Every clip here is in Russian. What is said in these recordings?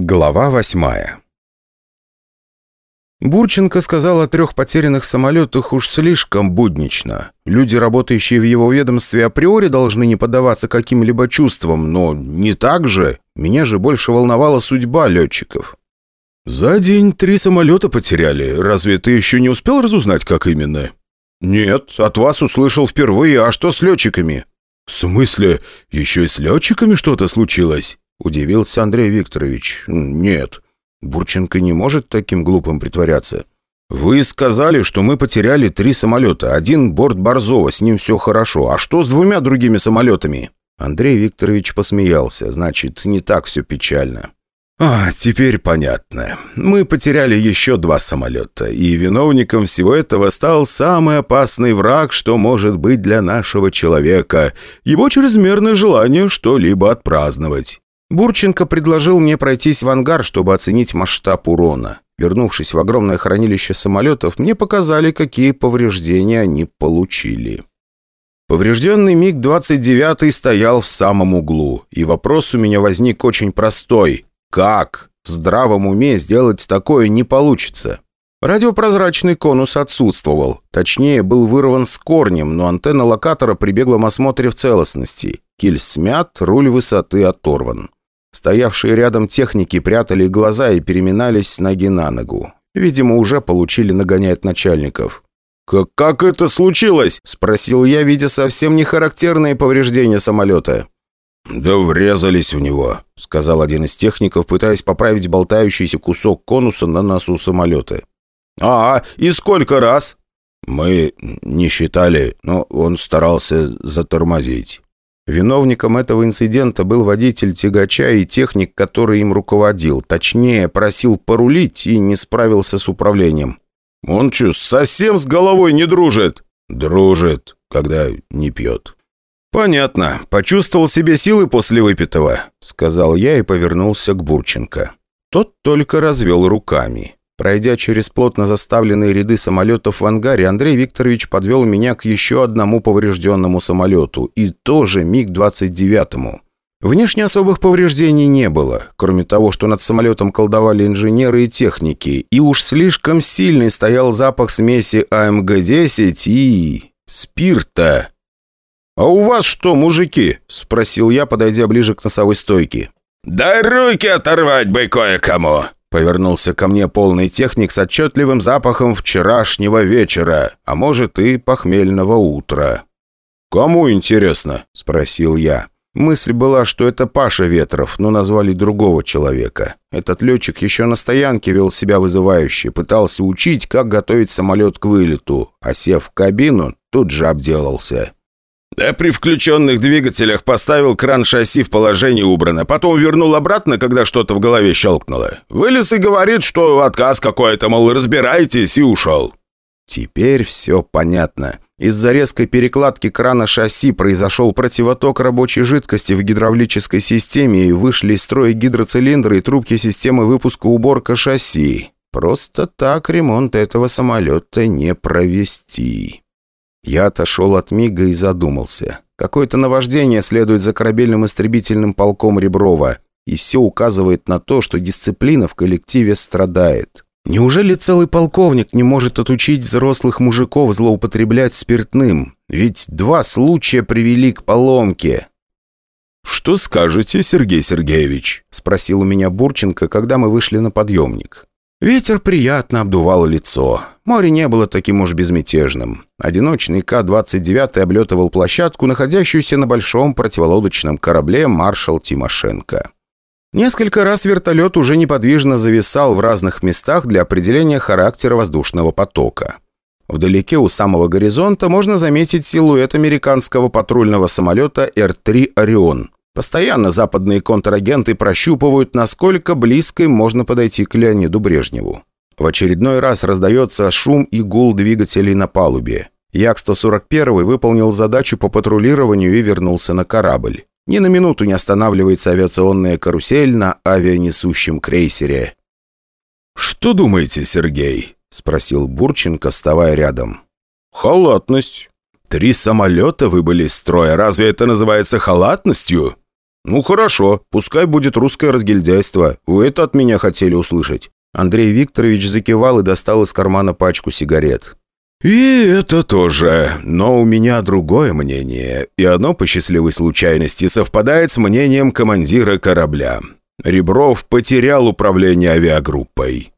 Глава восьмая Бурченко сказал о трех потерянных самолетах уж слишком буднично. Люди, работающие в его ведомстве, априори должны не поддаваться каким-либо чувствам, но не так же. Меня же больше волновала судьба летчиков. «За день три самолета потеряли. Разве ты еще не успел разузнать, как именно?» «Нет, от вас услышал впервые. А что с летчиками?» «В смысле? Еще и с летчиками что-то случилось?» Удивился Андрей Викторович. «Нет, Бурченко не может таким глупым притворяться. Вы сказали, что мы потеряли три самолета. Один борт Борзова, с ним все хорошо. А что с двумя другими самолетами?» Андрей Викторович посмеялся. «Значит, не так все печально». «А, теперь понятно. Мы потеряли еще два самолета, и виновником всего этого стал самый опасный враг, что может быть для нашего человека. Его чрезмерное желание что-либо отпраздновать. Бурченко предложил мне пройтись в ангар, чтобы оценить масштаб урона. Вернувшись в огромное хранилище самолетов, мне показали, какие повреждения они получили. Поврежденный МиГ-29 стоял в самом углу, и вопрос у меня возник очень простой. Как? В здравом уме сделать такое не получится. Радиопрозрачный конус отсутствовал. Точнее, был вырван с корнем, но антенна локатора при беглом осмотре в целостности. Киль смят, руль высоты оторван. Стоявшие рядом техники прятали глаза и переминались с ноги на ногу. Видимо, уже получили нагонять начальников. «Как, как это случилось?» – спросил я, видя совсем не характерные повреждения самолета. «Да врезались в него», – сказал один из техников, пытаясь поправить болтающийся кусок конуса на носу самолета. «А, и сколько раз?» «Мы не считали, но он старался затормозить». Виновником этого инцидента был водитель тягача и техник, который им руководил. Точнее, просил порулить и не справился с управлением. «Он что, совсем с головой не дружит?» «Дружит, когда не пьет». «Понятно. Почувствовал себе силы после выпитого», — сказал я и повернулся к Бурченко. Тот только развел руками. Пройдя через плотно заставленные ряды самолетов в ангаре, Андрей Викторович подвел меня к еще одному поврежденному самолету, и тоже МиГ-29. Внешне особых повреждений не было, кроме того, что над самолетом колдовали инженеры и техники, и уж слишком сильный стоял запах смеси АМГ-10 и... спирта. «А у вас что, мужики?» – спросил я, подойдя ближе к носовой стойке. «Да руки оторвать бы кое-кому!» Повернулся ко мне полный техник с отчетливым запахом вчерашнего вечера, а может и похмельного утра. «Кому интересно?» – спросил я. Мысль была, что это Паша Ветров, но назвали другого человека. Этот летчик еще на стоянке вел себя вызывающе, пытался учить, как готовить самолет к вылету, а сев в кабину, тут же обделался. Да при включенных двигателях поставил кран шасси в положение убрано. Потом вернул обратно, когда что-то в голове щелкнуло. Вылез и говорит, что отказ какой-то, мол, разбирайтесь, и ушел. Теперь все понятно. Из-за резкой перекладки крана шасси произошел противоток рабочей жидкости в гидравлической системе и вышли из строя гидроцилиндры и трубки системы выпуска-уборка шасси. Просто так ремонт этого самолета не провести. Я отошел от Мига и задумался. Какое-то наваждение следует за корабельным истребительным полком Реброва, и все указывает на то, что дисциплина в коллективе страдает. Неужели целый полковник не может отучить взрослых мужиков злоупотреблять спиртным? Ведь два случая привели к поломке. «Что скажете, Сергей Сергеевич?» – спросил у меня Бурченко, когда мы вышли на подъемник. Ветер приятно обдувал лицо. Море не было таким уж безмятежным. Одиночный К-29 облетывал площадку, находящуюся на большом противолодочном корабле «Маршал Тимошенко». Несколько раз вертолет уже неподвижно зависал в разных местах для определения характера воздушного потока. Вдалеке у самого горизонта можно заметить силуэт американского патрульного самолета Р-3 «Орион». Постоянно западные контрагенты прощупывают, насколько близко им можно подойти к Леониду Брежневу. В очередной раз раздается шум и гул двигателей на палубе. Як-141 выполнил задачу по патрулированию и вернулся на корабль. Ни на минуту не останавливается авиационная карусель на авианесущем крейсере. «Что думаете, Сергей?» – спросил Бурченко, вставая рядом. «Халатность». «Три самолета выбыли из строя. Разве это называется халатностью?» «Ну хорошо, пускай будет русское разгильдяйство. Вы это от меня хотели услышать». Андрей Викторович закивал и достал из кармана пачку сигарет. «И это тоже. Но у меня другое мнение, и оно по счастливой случайности совпадает с мнением командира корабля. Ребров потерял управление авиагруппой».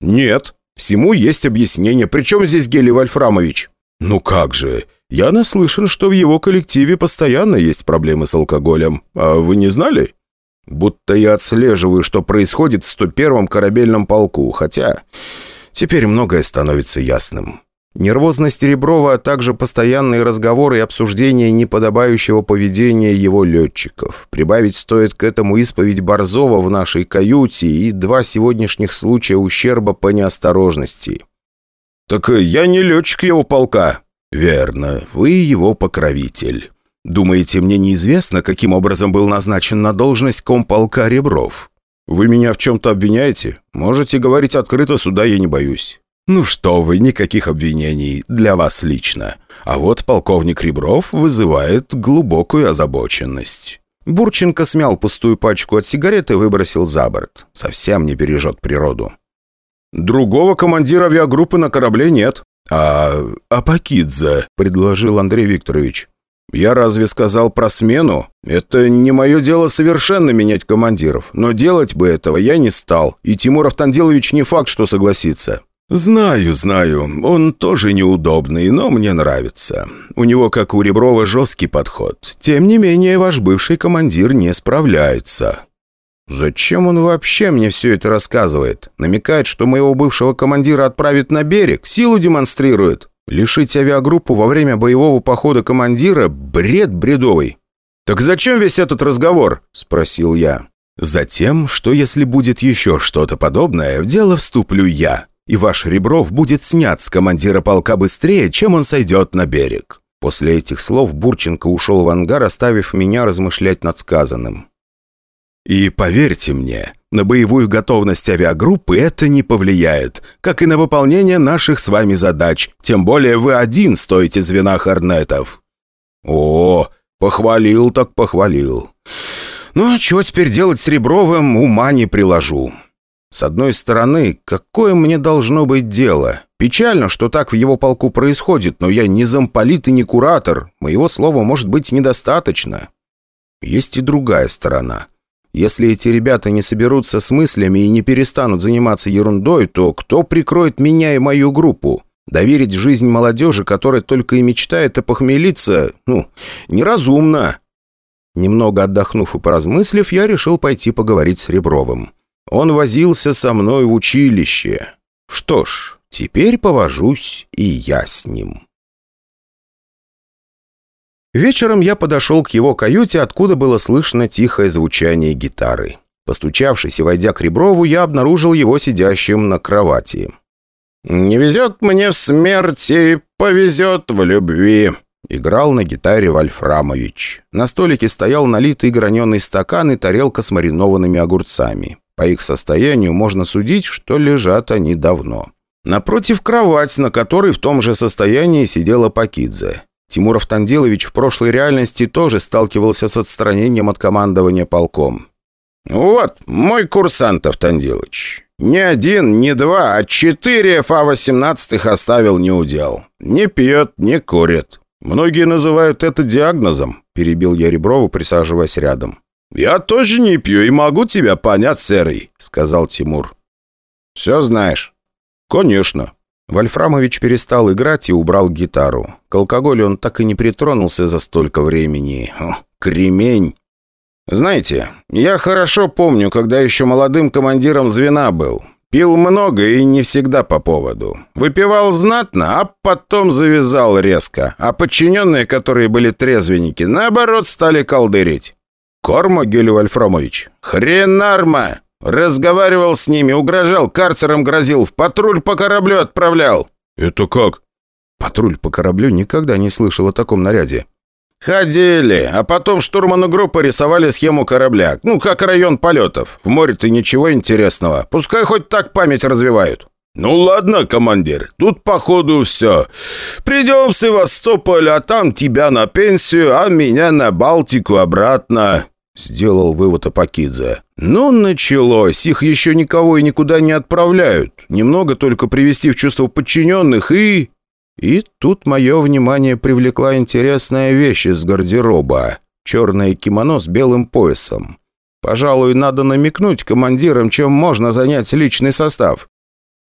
«Нет, всему есть объяснение. Причем здесь Гелий Вольфрамович?» «Ну как же. Я наслышан, что в его коллективе постоянно есть проблемы с алкоголем. А вы не знали?» «Будто я отслеживаю, что происходит в 101-м корабельном полку, хотя теперь многое становится ясным». Нервозность Реброва, а также постоянные разговоры и обсуждения неподобающего поведения его летчиков. Прибавить стоит к этому исповедь Борзова в нашей каюте и два сегодняшних случая ущерба по неосторожности. «Так я не летчик его полка». «Верно, вы его покровитель. Думаете, мне неизвестно, каким образом был назначен на должность комполка Ребров? Вы меня в чем-то обвиняете? Можете говорить открыто, суда я не боюсь». «Ну что вы, никаких обвинений для вас лично. А вот полковник Ребров вызывает глубокую озабоченность». Бурченко смял пустую пачку от сигарет и выбросил за борт. Совсем не бережет природу. «Другого командира авиагруппы на корабле нет». «А... Апакидзе», — предложил Андрей Викторович. «Я разве сказал про смену? Это не мое дело совершенно менять командиров, но делать бы этого я не стал, и Тимур Автандилович не факт, что согласится. «Знаю, знаю. Он тоже неудобный, но мне нравится. У него, как у Реброва, жесткий подход. Тем не менее, ваш бывший командир не справляется». «Зачем он вообще мне все это рассказывает? Намекает, что моего бывшего командира отправит на берег, силу демонстрирует. Лишить авиагруппу во время боевого похода командира – бред бредовый». «Так зачем весь этот разговор?» – спросил я. «Затем, что если будет еще что-то подобное, в дело вступлю я и ваш Ребров будет снят с командира полка быстрее, чем он сойдет на берег». После этих слов Бурченко ушел в ангар, оставив меня размышлять над сказанным. «И поверьте мне, на боевую готовность авиагруппы это не повлияет, как и на выполнение наших с вами задач, тем более вы один стоите звена Хорнетов». «О, похвалил так похвалил. Ну, а что теперь делать с Ребровым, ума не приложу». С одной стороны, какое мне должно быть дело? Печально, что так в его полку происходит, но я не замполит и не куратор. Моего слова может быть недостаточно. Есть и другая сторона. Если эти ребята не соберутся с мыслями и не перестанут заниматься ерундой, то кто прикроет меня и мою группу? Доверить жизнь молодежи, которая только и мечтает опохмелиться, ну, неразумно. Немного отдохнув и поразмыслив, я решил пойти поговорить с Ребровым. Он возился со мной в училище. Что ж, теперь повожусь и я с ним. Вечером я подошел к его каюте, откуда было слышно тихое звучание гитары. Постучавшись и войдя к Реброву, я обнаружил его сидящим на кровати. «Не везет мне в смерти, повезет в любви», — играл на гитаре Вольфрамович. На столике стоял налитый граненый стакан и тарелка с маринованными огурцами. По их состоянию можно судить, что лежат они давно. Напротив кровать, на которой в том же состоянии сидела Пакидзе. Тимур Автандилович в прошлой реальности тоже сталкивался с отстранением от командования полком. «Вот, мой курсант Автандилович. Не один, не два, а четыре ФА-18 оставил неудел. Не пьет, не курит. Многие называют это диагнозом», – перебил я Реброву, присаживаясь рядом. «Я тоже не пью и могу тебя понять, серый», — сказал Тимур. «Все знаешь?» «Конечно». Вольфрамович перестал играть и убрал гитару. К алкоголю он так и не притронулся за столько времени. О, кремень. «Знаете, я хорошо помню, когда еще молодым командиром звена был. Пил много и не всегда по поводу. Выпивал знатно, а потом завязал резко. А подчиненные, которые были трезвенники, наоборот, стали колдырить. «Корма, Гелий Вольфрамович?» «Хренарма! Разговаривал с ними, угрожал, карцером грозил, в патруль по кораблю отправлял». «Это как?» «Патруль по кораблю никогда не слышал о таком наряде». «Ходили, а потом штурману группы рисовали схему корабля. Ну, как район полетов. В море-то ничего интересного. Пускай хоть так память развивают». «Ну ладно, командир, тут походу все. Придем в Севастополь, а там тебя на пенсию, а меня на Балтику обратно». Сделал вывод Апакидзе. «Ну, началось. Их еще никого и никуда не отправляют. Немного только привести в чувство подчиненных и...» И тут мое внимание привлекла интересная вещь из гардероба. Черное кимоно с белым поясом. Пожалуй, надо намекнуть командирам, чем можно занять личный состав.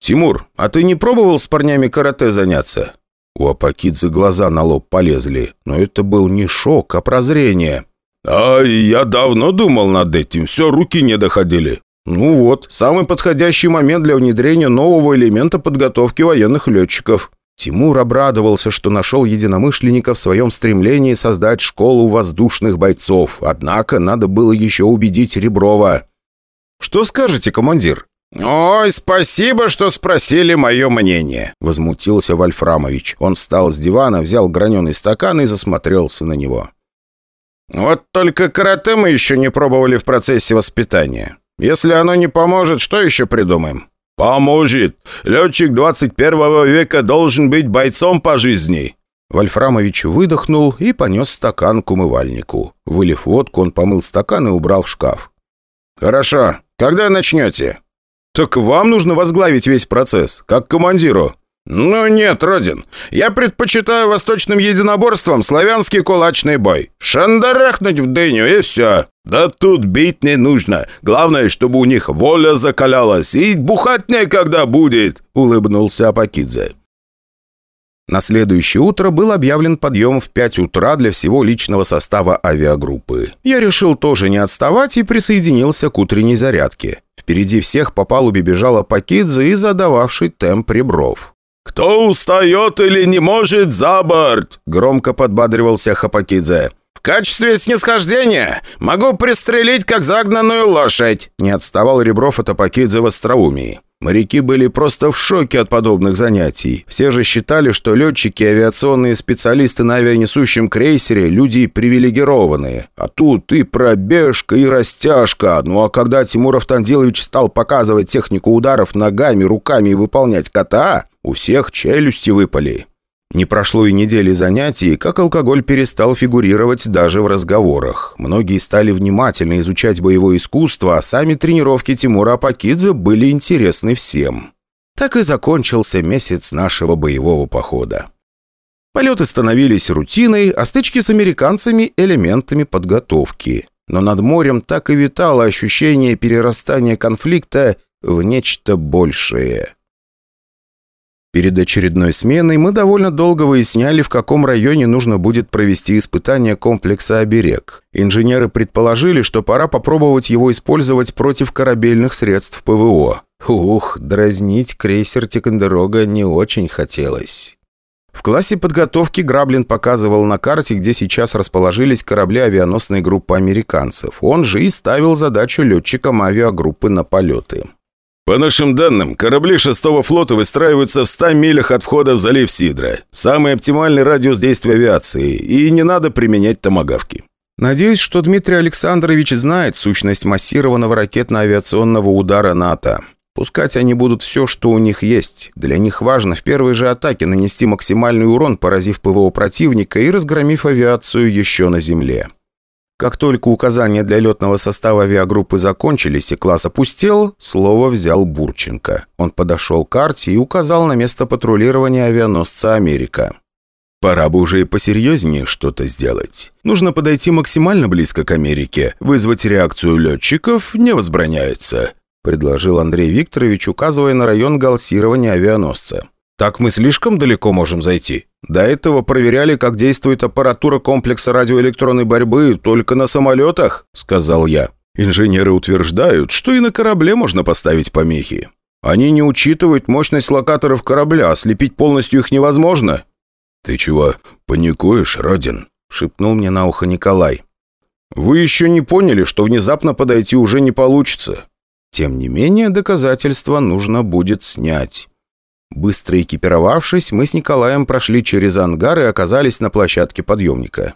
«Тимур, а ты не пробовал с парнями карате заняться?» У Апакидзе глаза на лоб полезли, но это был не шок, а прозрение. «А я давно думал над этим, все руки не доходили». «Ну вот, самый подходящий момент для внедрения нового элемента подготовки военных летчиков». Тимур обрадовался, что нашел единомышленника в своем стремлении создать школу воздушных бойцов, однако надо было еще убедить Реброва. «Что скажете, командир?» «Ой, спасибо, что спросили мое мнение», — возмутился Вольфрамович. Он встал с дивана, взял граненый стакан и засмотрелся на него. Вот только карате мы еще не пробовали в процессе воспитания. Если оно не поможет, что еще придумаем? Поможет. Летчик 21 века должен быть бойцом по жизни. Вольфрамович выдохнул и понес стакан к умывальнику. Вылив водку, он помыл стакан и убрал в шкаф. «Хорошо. Когда начнете?» «Так вам нужно возглавить весь процесс, как командиру». «Ну нет, Родин, я предпочитаю восточным единоборствам славянский кулачный бой. Шандарахнуть в дыню и все. Да тут бить не нужно. Главное, чтобы у них воля закалялась и бухать некогда будет», — улыбнулся Апакидзе. На следующее утро был объявлен подъем в 5 утра для всего личного состава авиагруппы. Я решил тоже не отставать и присоединился к утренней зарядке. Впереди всех по палубе бежала Пакидзе и задававший темп Ребров. «Кто устает или не может, за борт!» — громко подбадривал всех Хапакидзе. «В качестве снисхождения могу пристрелить, как загнанную лошадь!» Не отставал Ребров от Апакидзе в остроумии. Моряки были просто в шоке от подобных занятий. Все же считали, что летчики и авиационные специалисты на авианесущем крейсере – люди привилегированные. А тут и пробежка, и растяжка. Ну а когда Тимур Автандилович стал показывать технику ударов ногами, руками и выполнять кота, у всех челюсти выпали. Не прошло и недели занятий, как алкоголь перестал фигурировать даже в разговорах. Многие стали внимательно изучать боевое искусство, а сами тренировки Тимура Апакидзе были интересны всем. Так и закончился месяц нашего боевого похода. Полеты становились рутиной, а стычки с американцами – элементами подготовки. Но над морем так и витало ощущение перерастания конфликта в нечто большее. Перед очередной сменой мы довольно долго выясняли, в каком районе нужно будет провести испытание комплекса «Оберег». Инженеры предположили, что пора попробовать его использовать против корабельных средств ПВО. Ух, дразнить крейсер Тикандерога не очень хотелось. В классе подготовки Граблин показывал на карте, где сейчас расположились корабли авианосной группы американцев. Он же и ставил задачу летчикам авиагруппы на полеты. По нашим данным, корабли шестого флота выстраиваются в 100 милях от входа в залив Сидра. Самый оптимальный радиус действия авиации, и не надо применять томогавки. Надеюсь, что Дмитрий Александрович знает сущность массированного ракетно-авиационного удара НАТО. Пускать они будут все, что у них есть. Для них важно в первой же атаке нанести максимальный урон, поразив ПВО противника и разгромив авиацию еще на земле. Как только указания для летного состава авиагруппы закончились и класс опустел, слово взял Бурченко. Он подошел к карте и указал на место патрулирования авианосца «Америка». Пора бы уже и посерьезнее что-то сделать. Нужно подойти максимально близко к Америке. Вызвать реакцию летчиков не возбраняется», – предложил Андрей Викторович, указывая на район галсирования авианосца. «Так мы слишком далеко можем зайти. До этого проверяли, как действует аппаратура комплекса радиоэлектронной борьбы только на самолетах», — сказал я. «Инженеры утверждают, что и на корабле можно поставить помехи. Они не учитывают мощность локаторов корабля, ослепить полностью их невозможно». «Ты чего, паникуешь, Родин?» — шепнул мне на ухо Николай. «Вы еще не поняли, что внезапно подойти уже не получится. Тем не менее, доказательства нужно будет снять». Быстро экипировавшись, мы с Николаем прошли через ангар и оказались на площадке подъемника.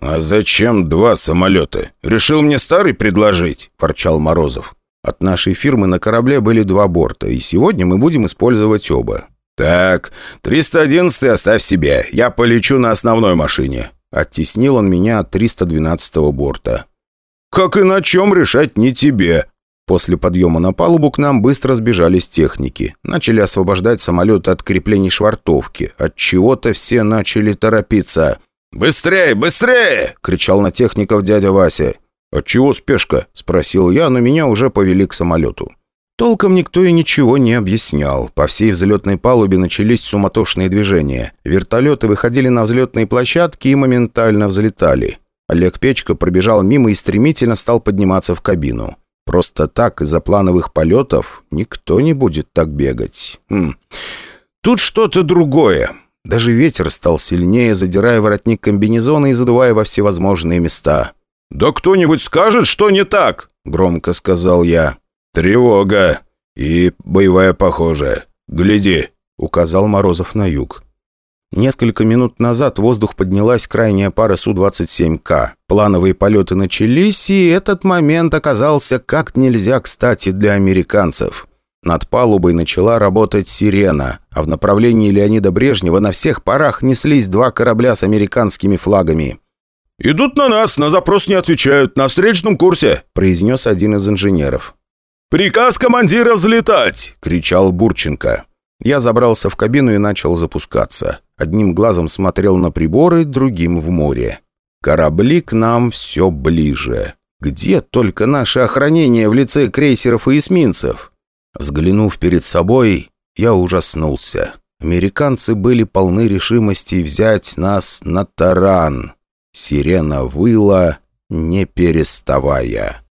«А зачем два самолета? Решил мне старый предложить?» – ворчал Морозов. «От нашей фирмы на корабле были два борта, и сегодня мы будем использовать оба». «Так, 311 оставь себе, я полечу на основной машине». Оттеснил он меня от 312 борта. как и на чем решать не тебе». После подъема на палубу к нам быстро сбежались техники. Начали освобождать самолет от креплений швартовки. От чего-то все начали торопиться. «Быстрее, быстрее!» — кричал на техников дядя Вася. «Отчего спешка?» — спросил я, но меня уже повели к самолету. Толком никто и ничего не объяснял. По всей взлетной палубе начались суматошные движения. Вертолеты выходили на взлетные площадки и моментально взлетали. Олег Печка пробежал мимо и стремительно стал подниматься в кабину. Просто так, из-за плановых полетов, никто не будет так бегать. Хм. Тут что-то другое. Даже ветер стал сильнее, задирая воротник комбинезона и задувая во всевозможные места. «Да кто-нибудь скажет, что не так?» — громко сказал я. «Тревога! И боевая похожая. Гляди!» — указал Морозов на юг. Несколько минут назад в воздух поднялась крайняя пара Су-27К. Плановые полеты начались, и этот момент оказался как нельзя кстати для американцев. Над палубой начала работать «Сирена», а в направлении Леонида Брежнева на всех парах неслись два корабля с американскими флагами. «Идут на нас, на запрос не отвечают, на встречном курсе», – произнес один из инженеров. «Приказ командира взлетать!» – кричал Бурченко. Я забрался в кабину и начал запускаться. Одним глазом смотрел на приборы, другим в море. Корабли к нам все ближе. Где только наше охранение в лице крейсеров и эсминцев? Взглянув перед собой, я ужаснулся. Американцы были полны решимости взять нас на таран. Сирена выла, не переставая.